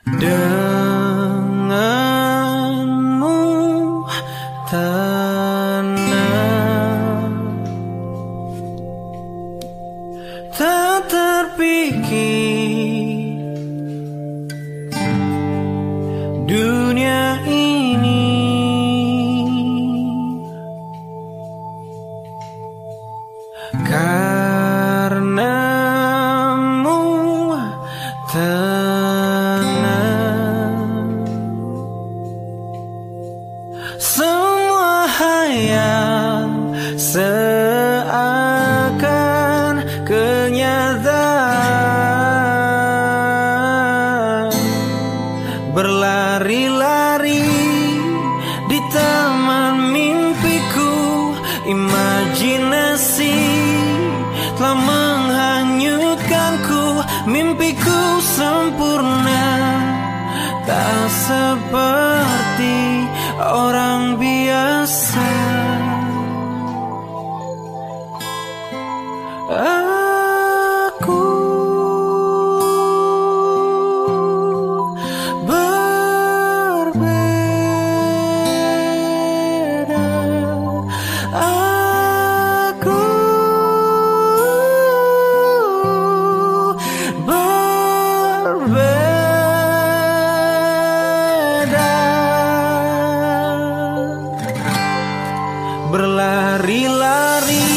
Denganmu tenang Tak terpikir Berlari-lari di taman mimpiku. Imajinasi telah menghanyutkanku. Mimpiku sempurna Tak seperti orang biasa. Aku Berlari-lari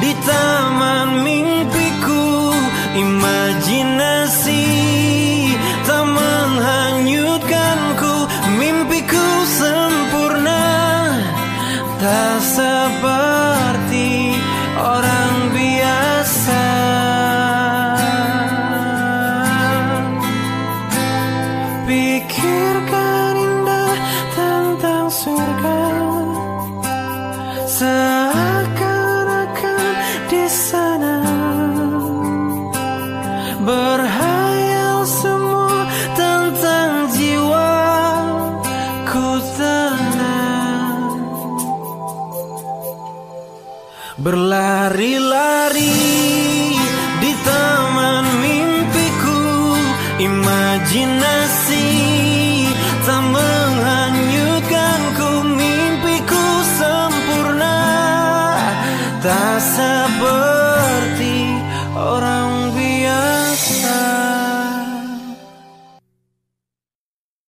di taman mimpiku. Imajinasi tak menghanyutkanku Mimpiku sempurna Tak seperti orang biasa. Pikirkan indah tentang surga Berlari-lari di taman mimpiku. Imajinasi tak menghanyutkanku Mimpiku sempurna. Tak seperti orang